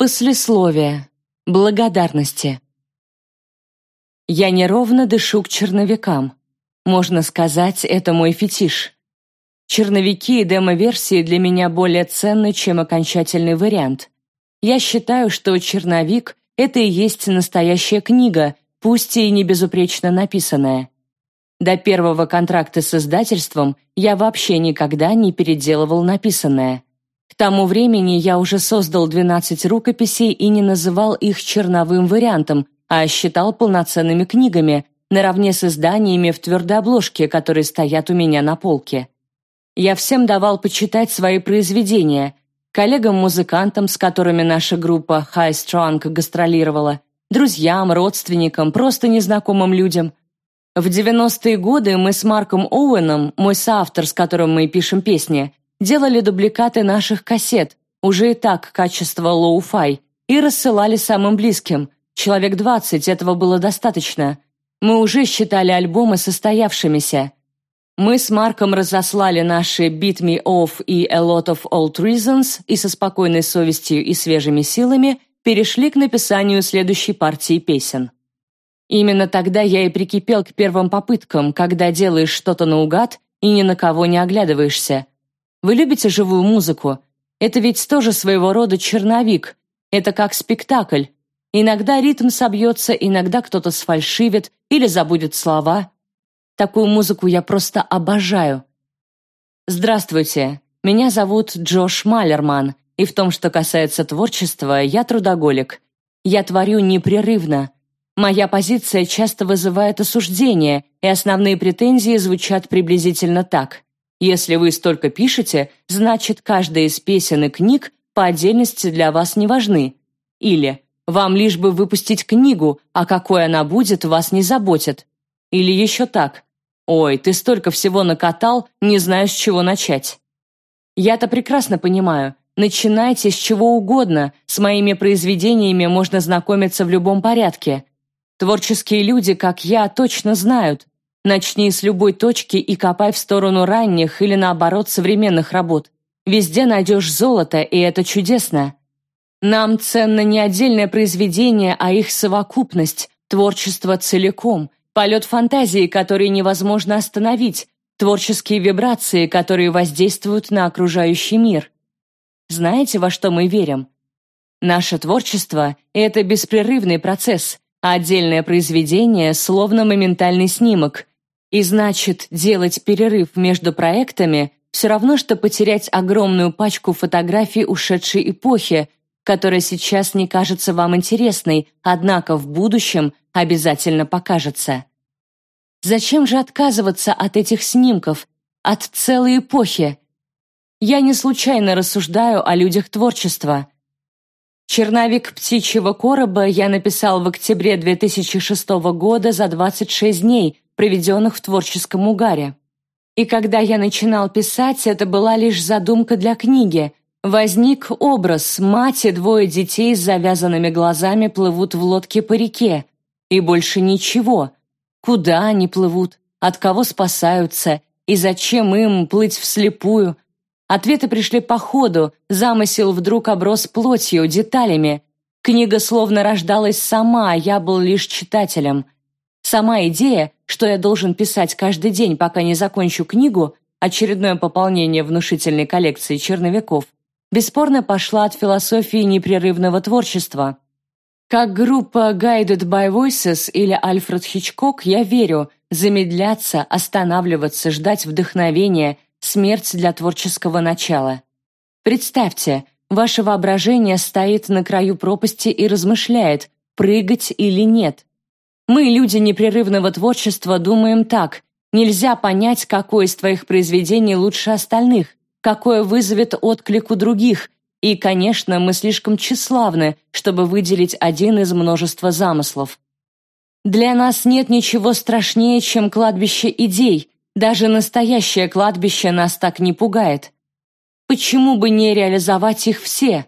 Послесловие. Благодарности. Я неровно дышу к черновикам. Можно сказать, это мой фетиш. Черновики и демо-версии для меня более ценны, чем окончательный вариант. Я считаю, что черновик — это и есть настоящая книга, пусть и не безупречно написанная. До первого контракта с издательством я вообще никогда не переделывал написанное. Тому времени я уже создал 12 рукописей и не называл их черновым вариантом, а считал полноценными книгами, наравне с изданиями в твердой обложке, которые стоят у меня на полке. Я всем давал почитать свои произведения, коллегам-музыкантам, с которыми наша группа High Strung гастролировала, друзьям, родственникам, просто незнакомым людям. В 90-е годы мы с Марком Оуэном, мой соавтор, с которым мы пишем песни, делали дубликаты наших кассет, уже и так качество лоу-фай, и рассылали самым близким. Человек 20, этого было достаточно. Мы уже считали альбомы состоявшимися. Мы с Марком разослали наши «Beat Me Off» и «A Lot of Old Reasons» и со спокойной совестью и свежими силами перешли к написанию следующей партии песен. Именно тогда я и прикипел к первым попыткам, когда делаешь что-то наугад и ни на кого не оглядываешься. Вы любите живую музыку? Это ведь тоже своего рода черновик. Это как спектакль. Иногда ритм собьется, иногда кто-то сфальшивит или забудет слова. Такую музыку я просто обожаю. Здравствуйте, меня зовут Джош Малерман, и в том, что касается творчества, я трудоголик. Я творю непрерывно. Моя позиция часто вызывает осуждение, и основные претензии звучат приблизительно так. Если вы столько пишете, значит, каждая из песен и книг по отдельности для вас не важны. Или «Вам лишь бы выпустить книгу, а какой она будет, вас не заботит». Или еще так «Ой, ты столько всего накатал, не знаю, с чего начать». Я-то прекрасно понимаю. Начинайте с чего угодно, с моими произведениями можно знакомиться в любом порядке. Творческие люди, как я, точно знают. Начни с любой точки и копай в сторону ранних или, наоборот, современных работ. Везде найдешь золото, и это чудесно. Нам ценно не отдельное произведение, а их совокупность, творчество целиком, полет фантазии, который невозможно остановить, творческие вибрации, которые воздействуют на окружающий мир. Знаете, во что мы верим? Наше творчество — это беспрерывный процесс, а отдельное произведение — словно моментальный снимок. И значит, делать перерыв между проектами — все равно, что потерять огромную пачку фотографий ушедшей эпохи, которая сейчас не кажется вам интересной, однако в будущем обязательно покажется. Зачем же отказываться от этих снимков, от целой эпохи? Я не случайно рассуждаю о людях творчества. Черновик «Птичьего короба» я написал в октябре 2006 года за 26 дней, проведенных в творческом угаре. И когда я начинал писать, это была лишь задумка для книги. Возник образ, мать и двое детей с завязанными глазами плывут в лодке по реке. И больше ничего. Куда они плывут? От кого спасаются? И зачем им плыть вслепую? Ответы пришли по ходу, замысел вдруг оброс плотью, деталями. Книга словно рождалась сама, а я был лишь читателем. Сама идея, что я должен писать каждый день, пока не закончу книгу, очередное пополнение внушительной коллекции черновиков, бесспорно пошла от философии непрерывного творчества. Как группа Guided by Voices или Альфред Хичкок, я верю, замедляться, останавливаться, ждать вдохновения – смерть для творческого начала. Представьте, ваше воображение стоит на краю пропасти и размышляет, прыгать или нет. Мы, люди непрерывного творчества, думаем так. Нельзя понять, какое из твоих произведений лучше остальных, какое вызовет отклик у других, и, конечно, мы слишком тщеславны, чтобы выделить один из множества замыслов. Для нас нет ничего страшнее, чем кладбище идей, даже настоящее кладбище нас так не пугает. Почему бы не реализовать их все?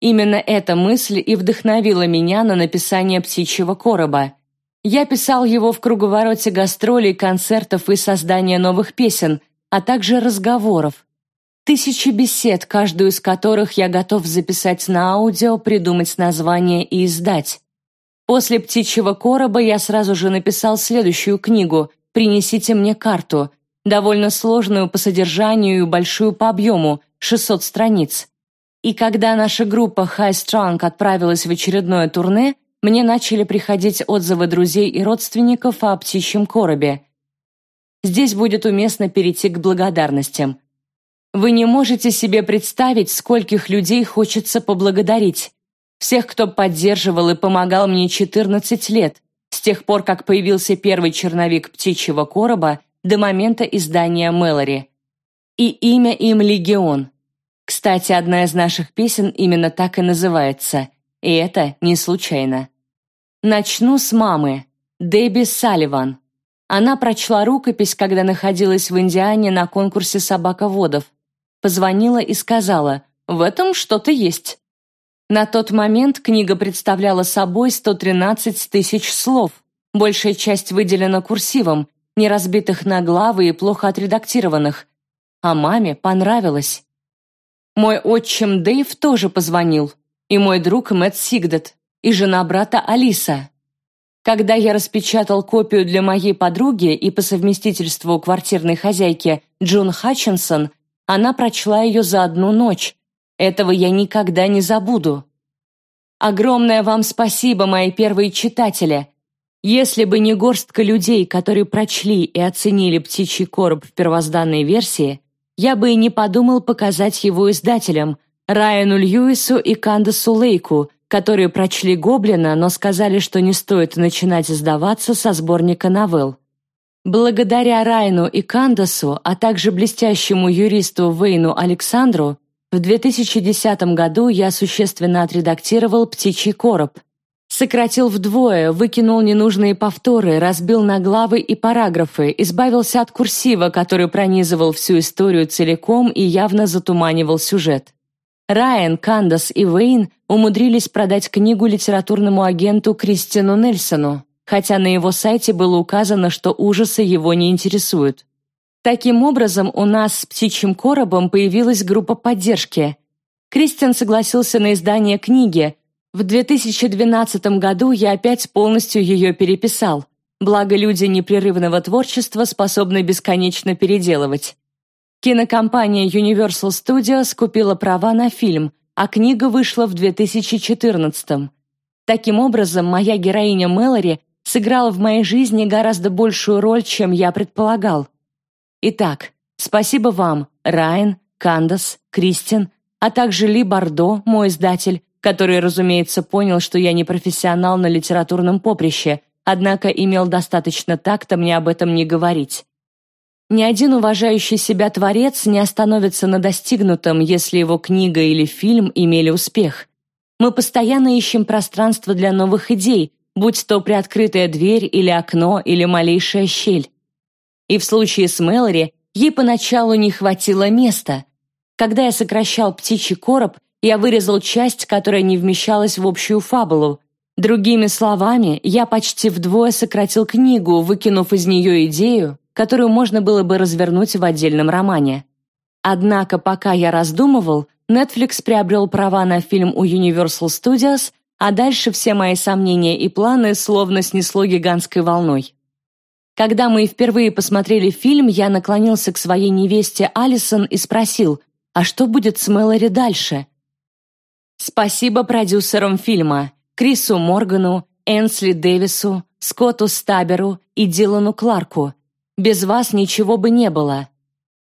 Именно эта мысль и вдохновила меня на написание «Птичьего короба». Я писал его в круговороте гастролей, концертов и создания новых песен, а также разговоров. Тысячи бесед, каждую из которых я готов записать на аудио, придумать название и издать. После «Птичьего короба» я сразу же написал следующую книгу «Принесите мне карту», довольно сложную по содержанию и большую по объему, 600 страниц. И когда наша группа High Strung отправилась в очередное турне, мне начали приходить отзывы друзей и родственников о «Птичьем коробе». Здесь будет уместно перейти к благодарностям – вы не можете себе представить, скольких людей хочется поблагодарить. Всех, кто поддерживал и помогал мне 14 лет, с тех пор, как появился первый черновик «Птичьего короба» до момента издания «Мэлори». И имя им «Легион». Кстати, одна из наших песен именно так и называется, и это не случайно. Начну с мамы, Дебби Салливан. Она прочла рукопись, когда находилась в Индиане на конкурсе собаководов позвонила и сказала «В этом что-то есть». На тот момент книга представляла собой 113 тысяч слов, большая часть выделена курсивом, не разбитых на главы и плохо отредактированных. А маме понравилось. Мой отчим Дэйв тоже позвонил, и мой друг Мэтт Сигдет, и жена брата Алиса. Когда я распечатал копию для моей подруги и по совместительству квартирной хозяйки Джун Хатчинсон, она прочла ее за одну ночь. Этого я никогда не забуду. Огромное вам спасибо, мои первые читатели. Если бы не горстка людей, которые прочли и оценили «Птичий короб» в первозданной версии, я бы и не подумал показать его издателям, Райану Льюису и Кандасу Лейку, которые прочли «Гоблина», но сказали, что не стоит начинать издаваться со сборника новелл. Благодаря Райну и Кандасу, а также блестящему юристу Вейну Александру, в 2010 году я существенно отредактировал «Птичий короб». Сократил вдвое, выкинул ненужные повторы, разбил на главы и параграфы, избавился от курсива, который пронизывал всю историю целиком и явно затуманивал сюжет. Райан, Кандас и Вейн умудрились продать книгу литературному агенту Кристину Нельсону, хотя на его сайте было указано, что ужасы его не интересуют. Таким образом, у нас с «Птичьим коробом» появилась группа поддержки. Кристиан согласился на издание книги. В 2012 году я опять полностью ее переписал. Благо, люди непрерывного творчества способны бесконечно переделывать. Кинокомпания Universal Studios купила права на фильм, а книга вышла в 2014 Таким образом, моя героиня Мэлори сыграл в моей жизни гораздо большую роль, чем я предполагал. Итак, спасибо вам, Райан, Кандас, Кристин, а также Ли Бардо, мой издатель, который, разумеется, понял, что я не профессионал на литературном поприще, однако имел достаточно такта мне об этом не говорить. Ни один уважающий себя творец не остановится на достигнутом, если его книга или фильм имели успех. Мы постоянно ищем пространство для новых идей, будь то приоткрытая дверь или окно или малейшая щель. И в случае с Мэлори ей поначалу не хватило места. Когда я сокращал птичий короб, я вырезал часть, которая не вмещалась в общую фабулу. Другими словами, я почти вдвое сократил книгу, выкинув из нее идею, которую можно было бы развернуть в отдельном романе. Однако, пока я раздумывал, Netflix приобрел права на фильм у Universal Studios, а дальше все мои сомнения и планы словно снесло гигантской волной. Когда мы впервые посмотрели фильм, я наклонился к своей невесте Алисон и спросил, а что будет с Мэлори дальше? Спасибо продюсерам фильма, Крису Моргану, Энсли Дэвису, Скотту Стаберу и Дилану Кларку. Без вас ничего бы не было.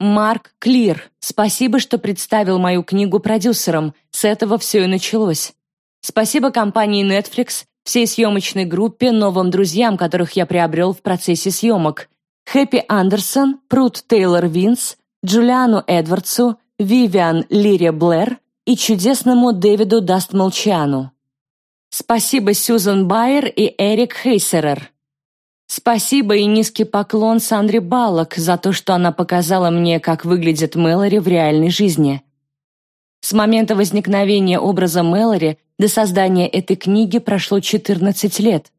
Марк Клир, спасибо, что представил мою книгу продюсерам, с этого все и началось. Спасибо компании Netflix, всей съемочной группе, новым друзьям, которых я приобрел в процессе съемок. Хэппи Андерсон, Прут Тейлор Винс, Джулиану Эдвардсу, Вивиан Лире Блэр и чудесному Дэвиду Дастмолчану. Спасибо Сьюзан Байер и Эрик Хейсерер. Спасибо и низкий поклон Сандре Баллок за то, что она показала мне, как выглядит Мэлори в реальной жизни. С момента возникновения образа Мэлори до создания этой книги прошло 14 лет.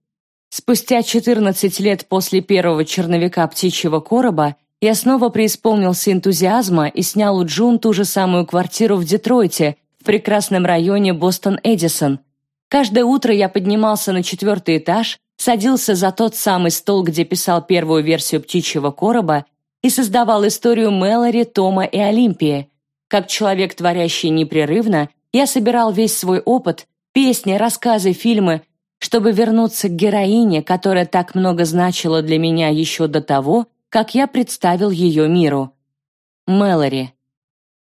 Спустя 14 лет после первого черновика «Птичьего короба» я снова преисполнился энтузиазма и снял у Джун ту же самую квартиру в Детройте, в прекрасном районе Бостон-Эдисон. Каждое утро я поднимался на четвертый этаж, садился за тот самый стол, где писал первую версию «Птичьего короба» и создавал историю Мэлори, Тома и Олимпии. Как человек, творящий непрерывно, я собирал весь свой опыт, песни, рассказы, фильмы, чтобы вернуться к героине, которая так много значила для меня еще до того, как я представил ее миру. Мэлори.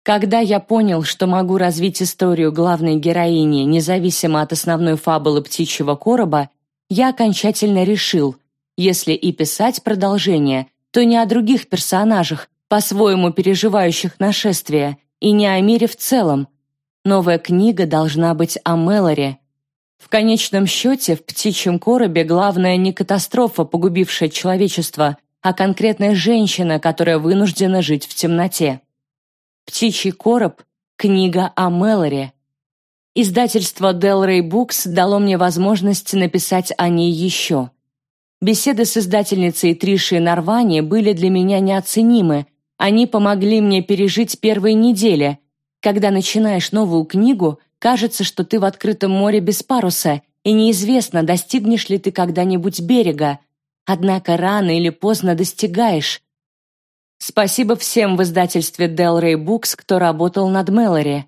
Когда я понял, что могу развить историю главной героини независимо от основной фабулы «Птичьего короба», я окончательно решил, если и писать продолжение, то не о других персонажах, по-своему переживающих нашествие, и не о мире в целом. Новая книга должна быть о Мэлори. В конечном счете, в «Птичьем коробе» главная не катастрофа, погубившая человечество, а конкретная женщина, которая вынуждена жить в темноте. «Птичий короб» — книга о Мэлори. Издательство Del Rey Books дало мне возможность написать о ней еще. Беседы с издательницей Тришей Нарвани были для меня неоценимы. Они помогли мне пережить первые недели. Когда начинаешь новую книгу, кажется, что ты в открытом море без паруса, и неизвестно, достигнешь ли ты когда-нибудь берега. Однако рано или поздно достигаешь. Спасибо всем в издательстве Del Rey Books, кто работал над Мэлори.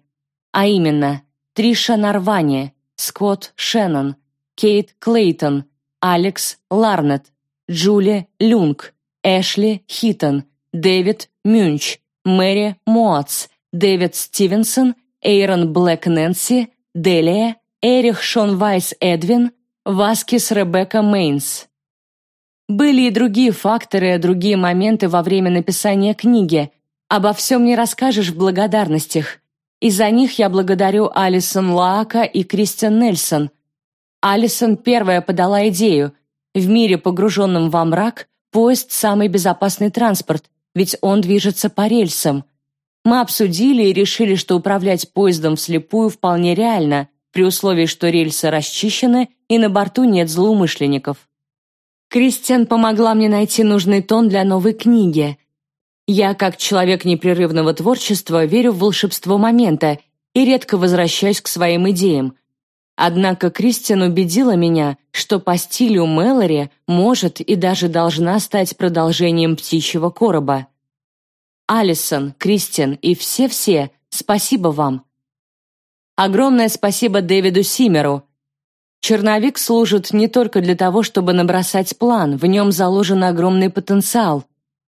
А именно, Триша Нарвани, Скотт Шеннон, Кейт Клейтон, Алекс Ларнет, Джули Люнг, Эшли Хитон, Дэвид Мюнч, Мэри Моац, Дэвид Стивенсон, Эйрон Блэк Нэнси, Делия, Эрих Шон Вайс Эдвин, Васкис Ребекка Мейнс. Были и другие факторы, другие моменты во время написания книги. Обо всем не расскажешь в благодарностях. Из-за них я благодарю Алисон Лаака и Кристиан Нельсон. Алисон первая подала идею. В мире, погруженном во мрак, поезд – самый безопасный транспорт, ведь он движется по рельсам. Мы обсудили и решили, что управлять поездом вслепую вполне реально, при условии, что рельсы расчищены и на борту нет злоумышленников. Кристиан помогла мне найти нужный тон для новой книги. Я, как человек непрерывного творчества, верю в волшебство момента и редко возвращаюсь к своим идеям. Однако Кристиан убедила меня, что по стилю Мэлори может и даже должна стать продолжением «Птичьего короба». Алисон, Кристиан и все-все, спасибо вам. Огромное спасибо Дэвиду Симеру, Черновик служит не только для того, чтобы набросать план, в нем заложен огромный потенциал.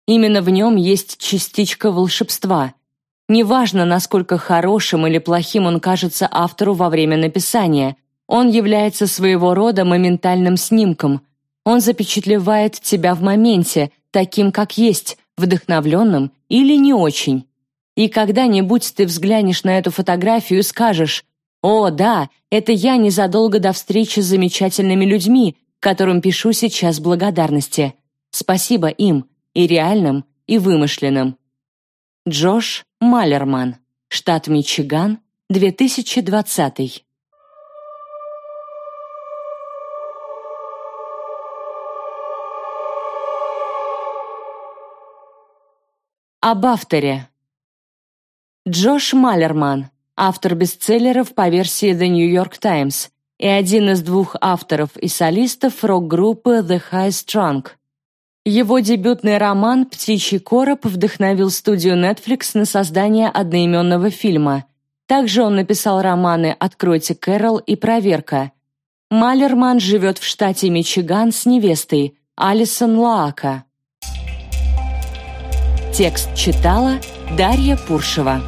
Именно в нем есть частичка волшебства. Неважно, насколько хорошим или плохим он кажется автору во время написания, он является своего рода моментальным снимком. Он запечатлевает тебя в моменте, таким, как есть, вдохновленным или не очень. И когда-нибудь ты взглянешь на эту фотографию и скажешь о, да, это я незадолго до встречи с замечательными людьми, которым пишу сейчас благодарности. Спасибо им, и реальным, и вымышленным. Джош Малерман, штат Мичиган, 2020. Об авторе. Джош Малерман, автор бестселлеров по версии The New York Times и один из двух авторов и солистов рок-группы The High Strung. Его дебютный роман «Птичий короб» вдохновил студию Netflix на создание одноименного фильма. Также он написал романы «Откройте Кэрол» и «Проверка». Малерман живет в штате Мичиган с невестой Алисон Лаака. Текст читала Дарья Пуршева.